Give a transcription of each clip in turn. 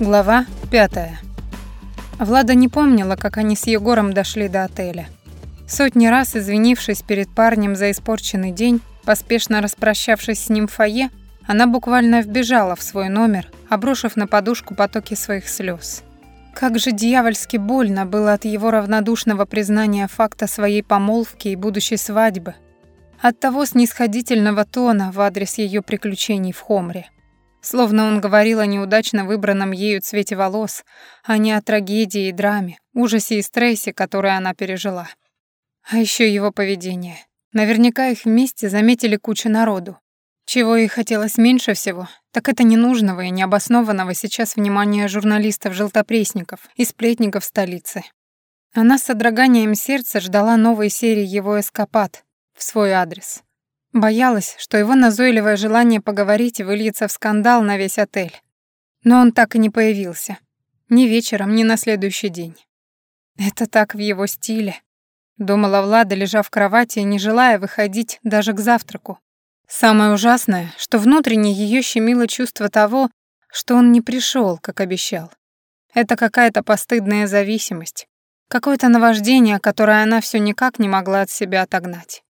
Глава пятая. Влада не помнила, как они с Егором дошли до отеля. Сотни раз извинившись перед парнем за испорченный день, поспешно распрощавшись с ним в фойе, она буквально вбежала в свой номер, обрушив на подушку потоки своих слез. Как же дьявольски больно было от его равнодушного признания факта своей помолвки и будущей свадьбы, от того снисходительного тона в адрес ее приключений в Хомре. Словно он говорил о неудачно выбранном ею цвете волос, а не о трагедии и драме, ужасе и стрессе, которые она пережила. А еще его поведение. Наверняка их вместе заметили куча народу. Чего ей хотелось меньше всего, так это ненужного и необоснованного сейчас внимания журналистов-желтопрессников и сплетников столицы. Она с содроганием сердца ждала новой серии его эскапад в свой адрес. Боялась, что его назойливое желание поговорить выльется в скандал на весь отель. Но он так и не появился. Ни вечером, ни на следующий день. Это так в его стиле. Думала Влада, лежа в кровати не желая выходить даже к завтраку. Самое ужасное, что внутренне ее щемило чувство того, что он не пришел, как обещал. Это какая-то постыдная зависимость, какое-то наваждение, которое она все никак не могла от себя отогнать.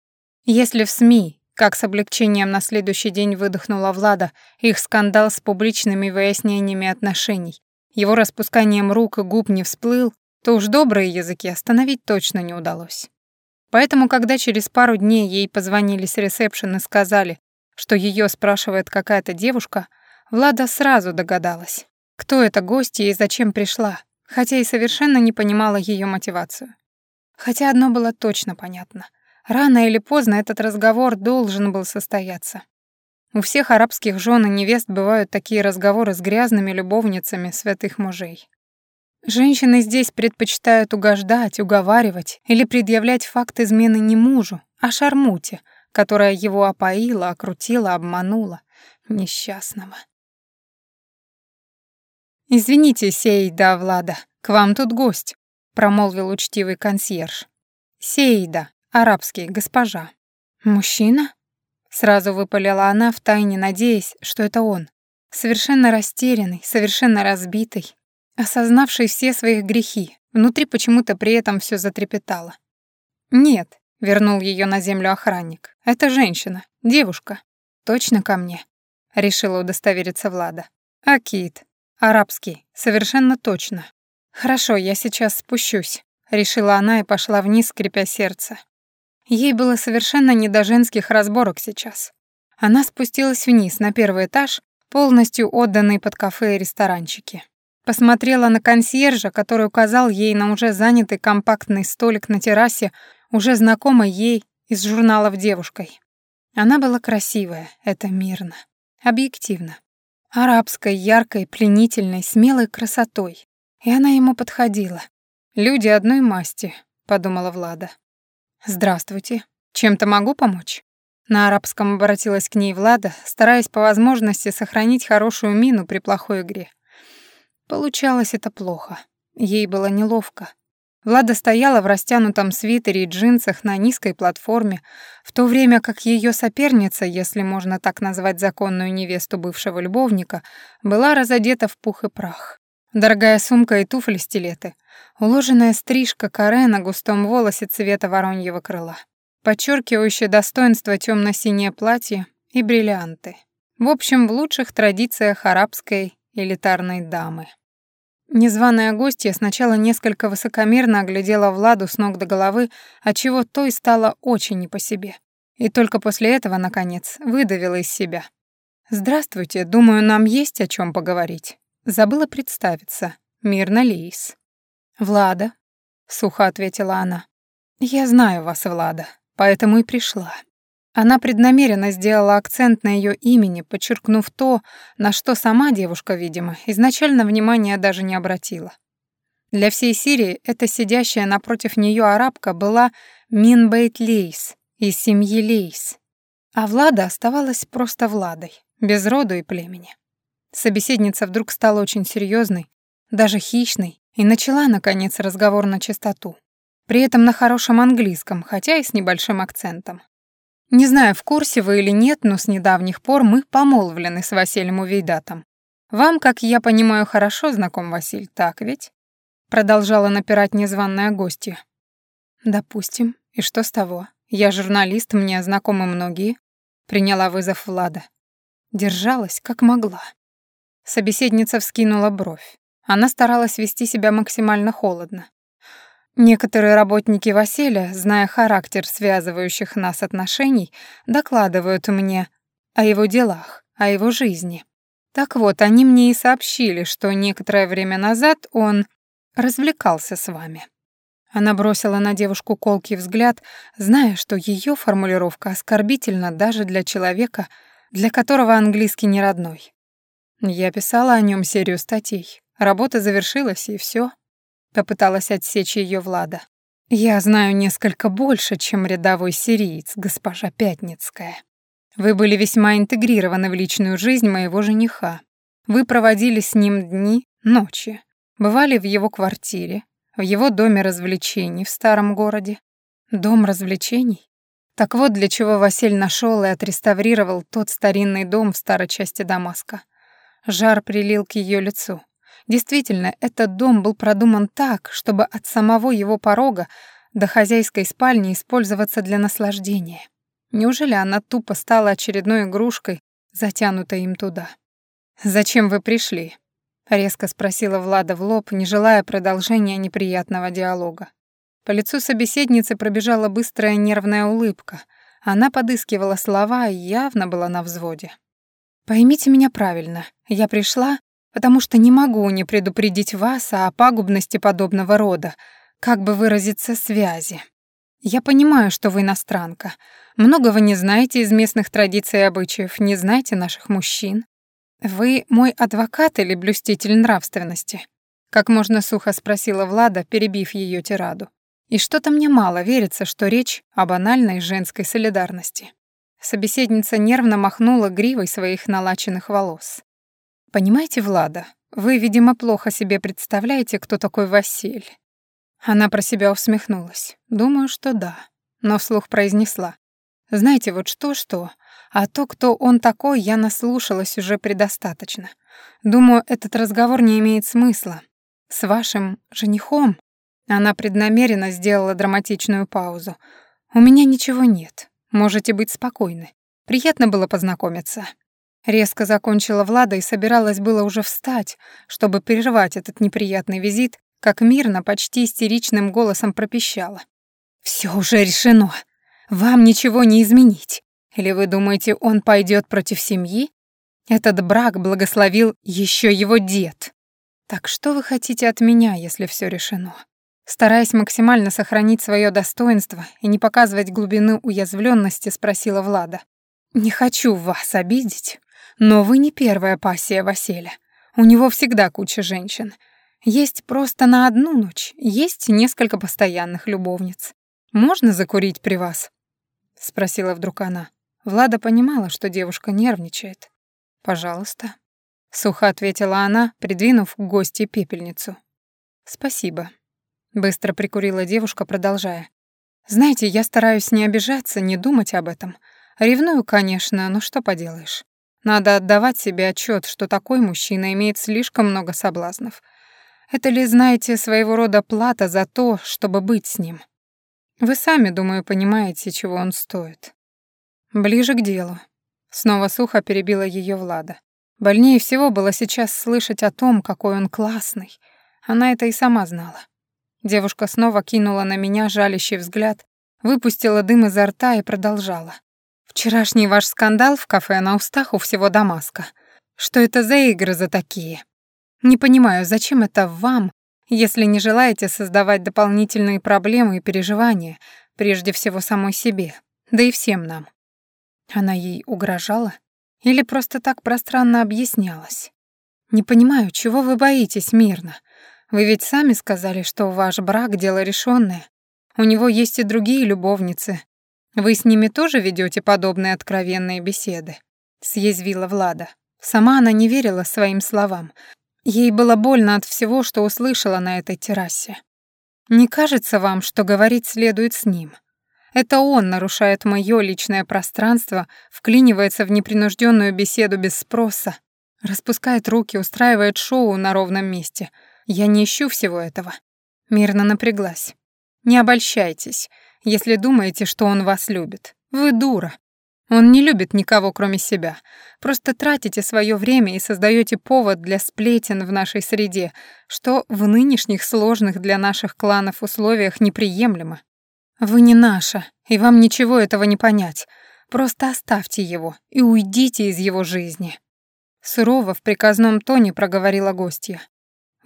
Если в СМИ, как с облегчением на следующий день выдохнула Влада, их скандал с публичными выяснениями отношений, его распусканием рук и губ не всплыл, то уж добрые языки остановить точно не удалось. Поэтому, когда через пару дней ей позвонили с ресепшн и сказали, что ее спрашивает какая-то девушка, Влада сразу догадалась, кто эта гостья и зачем пришла, хотя и совершенно не понимала ее мотивацию. Хотя одно было точно понятно. Рано или поздно этот разговор должен был состояться. У всех арабских жен и невест бывают такие разговоры с грязными любовницами святых мужей. Женщины здесь предпочитают угождать, уговаривать или предъявлять факт измены не мужу, а шармуте, которая его опоила, окрутила, обманула. Несчастного. «Извините, Сейда Влада, к вам тут гость», — промолвил учтивый консьерж. «Сейда, арабский, госпожа». «Мужчина?» — сразу выпалила она, втайне надеясь, что это он. Совершенно растерянный, совершенно разбитый, осознавший все свои грехи. Внутри почему-то при этом все затрепетало. «Нет», — вернул ее на землю охранник, — «это женщина, девушка. Точно ко мне», — решила удостовериться Влада. «Акид, арабский, совершенно точно. Хорошо, я сейчас спущусь», — решила она и пошла вниз, скрипя сердце. Ей было совершенно не до женских разборок сейчас. Она спустилась вниз, на первый этаж, полностью отданный под кафе и ресторанчики. Посмотрела на консьержа, который указал ей на уже занятый компактный столик на террасе, уже знакомой ей из журналов девушкой. Она была красивая, это мирно, объективно. Арабской, яркой, пленительной, смелой красотой. И она ему подходила. «Люди одной масти», — подумала Влада. «Здравствуйте. Чем-то могу помочь?» На арабском обратилась к ней Влада, стараясь по возможности сохранить хорошую мину при плохой игре. Получалось это плохо. Ей было неловко. Влада стояла в растянутом свитере и джинсах на низкой платформе, в то время как ее соперница, если можно так назвать законную невесту бывшего любовника, была разодета в пух и прах. Дорогая сумка и туфли-стилеты, уложенная стрижка каре на густом волосе цвета вороньего крыла, подчеркивающее достоинство темно-синее платье и бриллианты. В общем, в лучших традициях арабской элитарной дамы. Незваная гостья сначала несколько высокомерно оглядела Владу с ног до головы, отчего той стало очень не по себе. И только после этого, наконец, выдавила из себя. «Здравствуйте, думаю, нам есть о чем поговорить». Забыла представиться. Мирно Лейс. «Влада», — сухо ответила она. «Я знаю вас, Влада, поэтому и пришла». Она преднамеренно сделала акцент на ее имени, подчеркнув то, на что сама девушка, видимо, изначально внимания даже не обратила. Для всей Сирии эта сидящая напротив нее арабка была Минбейт Лейс из семьи Лейс. А Влада оставалась просто Владой, без роду и племени. Собеседница вдруг стала очень серьезной, даже хищной, и начала, наконец, разговор начистоту. При этом на хорошем английском, хотя и с небольшим акцентом. Не знаю, в курсе вы или нет, но с недавних пор мы помолвлены с Василием Увейдатом. Вам, как я понимаю, хорошо знаком Василь, так ведь?» Продолжала напирать незваная гостья. «Допустим. И что с того? Я журналист, мне знакомы многие». Приняла вызов Влада. Держалась, как могла. Собеседница вскинула бровь. Она старалась вести себя максимально холодно. Некоторые работники Василия, зная характер связывающих нас отношений, докладывают мне о его делах, о его жизни. Так вот, они мне и сообщили, что некоторое время назад он развлекался с вами. Она бросила на девушку колкий взгляд, зная, что ее формулировка оскорбительна даже для человека, для которого английский не родной. Я писала о нем серию статей. Работа завершилась, и все. Попыталась отсечь ее Влада. Я знаю несколько больше, чем рядовой сириец, госпожа Пятницкая. Вы были весьма интегрированы в личную жизнь моего жениха. Вы проводили с ним дни, ночи. Бывали в его квартире, в его доме развлечений в старом городе. Дом развлечений? Так вот, для чего Василь нашел и отреставрировал тот старинный дом в старой части Дамаска. Жар прилил к ее лицу. Действительно, этот дом был продуман так, чтобы от самого его порога до хозяйской спальни использоваться для наслаждения. Неужели она тупо стала очередной игрушкой, затянутой им туда? «Зачем вы пришли?» — резко спросила Влада в лоб, не желая продолжения неприятного диалога. По лицу собеседницы пробежала быстрая нервная улыбка. Она подыскивала слова и явно была на взводе. «Поймите меня правильно. Я пришла, потому что не могу не предупредить вас о пагубности подобного рода, как бы выразиться, связи. Я понимаю, что вы иностранка. Многого не знаете из местных традиций и обычаев, не знаете наших мужчин. Вы мой адвокат или блюститель нравственности? Как можно сухо спросила Влада, перебив ее тираду. И что-то мне мало верится, что речь о банальной женской солидарности. Собеседница нервно махнула гривой своих налаченных волос. «Понимаете, Влада, вы, видимо, плохо себе представляете, кто такой Василь». Она про себя усмехнулась. «Думаю, что да». Но вслух произнесла. «Знаете, вот что-что, а то, кто он такой, я наслушалась уже предостаточно. Думаю, этот разговор не имеет смысла. С вашим женихом...» Она преднамеренно сделала драматичную паузу. «У меня ничего нет. Можете быть спокойны. Приятно было познакомиться». Резко закончила Влада и собиралась было уже встать, чтобы прервать этот неприятный визит, как мирно, почти истеричным голосом пропищала. «Всё уже решено. Вам ничего не изменить. Или вы думаете, он пойдет против семьи? Этот брак благословил еще его дед. Так что вы хотите от меня, если все решено?» Стараясь максимально сохранить свое достоинство и не показывать глубины уязвленности, спросила Влада. «Не хочу вас обидеть, но вы не первая пассия Василя. У него всегда куча женщин. Есть просто на одну ночь, есть несколько постоянных любовниц. Можно закурить при вас?» — спросила вдруг она. Влада понимала, что девушка нервничает. «Пожалуйста», — сухо ответила она, придвинув к гости пепельницу. «Спасибо», Быстро прикурила девушка, продолжая. «Знаете, я стараюсь не обижаться, не думать об этом. Ревную, конечно, но что поделаешь. Надо отдавать себе отчет, что такой мужчина имеет слишком много соблазнов. Это ли, знаете, своего рода плата за то, чтобы быть с ним? Вы сами, думаю, понимаете, чего он стоит. Ближе к делу. Снова сухо перебила ее Влада. Больнее всего было сейчас слышать о том, какой он классный. Она это и сама знала. Девушка снова кинула на меня жалящий взгляд, выпустила дым изо рта и продолжала. «Вчерашний ваш скандал в кафе на устах у всего Дамаска. Что это за игры за такие? Не понимаю, зачем это вам, если не желаете создавать дополнительные проблемы и переживания, прежде всего самой себе, да и всем нам». Она ей угрожала? Или просто так пространно объяснялась? «Не понимаю, чего вы боитесь мирно? Вы ведь сами сказали, что ваш брак — дело решенное. У него есть и другие любовницы. Вы с ними тоже ведете подобные откровенные беседы?» Съязвила Влада. Сама она не верила своим словам. Ей было больно от всего, что услышала на этой террасе. «Не кажется вам, что говорить следует с ним?» Это он нарушает мое личное пространство, вклинивается в непринужденную беседу без спроса. Распускает руки, устраивает шоу на ровном месте. Я не ищу всего этого. Мирно напряглась. Не обольщайтесь, если думаете, что он вас любит. Вы дура. Он не любит никого, кроме себя. Просто тратите свое время и создаете повод для сплетен в нашей среде, что в нынешних сложных для наших кланов условиях неприемлемо. Вы не наша, и вам ничего этого не понять. Просто оставьте его и уйдите из его жизни. Сурово в приказном тоне проговорила гостья.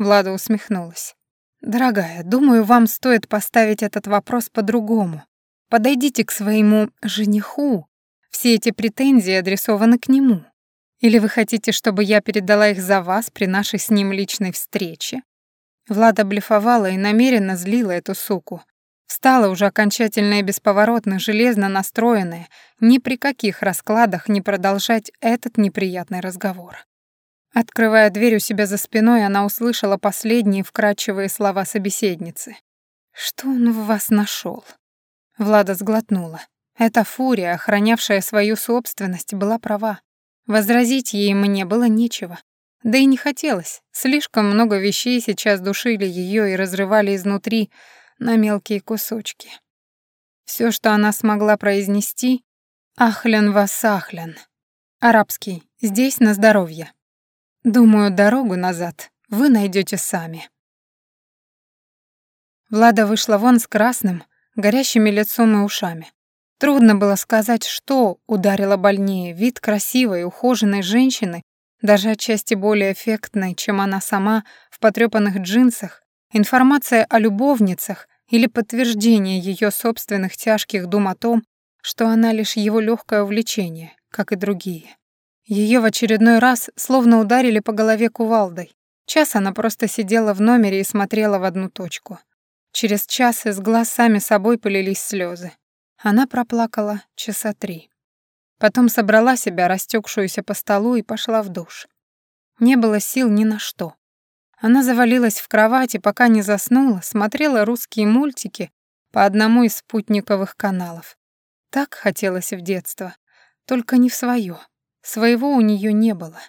Влада усмехнулась. «Дорогая, думаю, вам стоит поставить этот вопрос по-другому. Подойдите к своему жениху все эти претензии адресованы к нему. Или вы хотите, чтобы я передала их за вас при нашей с ним личной встрече?» Влада блефовала и намеренно злила эту суку. Встала уже окончательно и бесповоротно, железно настроенная, ни при каких раскладах не продолжать этот неприятный разговор. Открывая дверь у себя за спиной, она услышала последние вкрадчивые слова собеседницы. «Что он в вас нашел? Влада сглотнула. Эта фурия, охранявшая свою собственность, была права. Возразить ей мне было нечего. Да и не хотелось. Слишком много вещей сейчас душили ее и разрывали изнутри на мелкие кусочки. Все, что она смогла произнести «Ахлян вас ахлян». Арабский. Здесь на здоровье. Думаю, дорогу назад вы найдете сами. Влада вышла вон с красным, горящими лицом и ушами. Трудно было сказать, что ударило больнее, вид красивой, ухоженной женщины, даже отчасти более эффектной, чем она сама, в потрёпанных джинсах, информация о любовницах или подтверждение ее собственных тяжких дум о том, что она лишь его легкое увлечение, как и другие. Ее в очередной раз словно ударили по голове кувалдой. Час она просто сидела в номере и смотрела в одну точку. Через час из глаз сами собой полились слезы. Она проплакала часа три. Потом собрала себя, растекшуюся по столу, и пошла в душ. Не было сил ни на что. Она завалилась в кровати, пока не заснула, смотрела русские мультики по одному из спутниковых каналов. Так хотелось в детство, только не в своё. Своего у неё не было.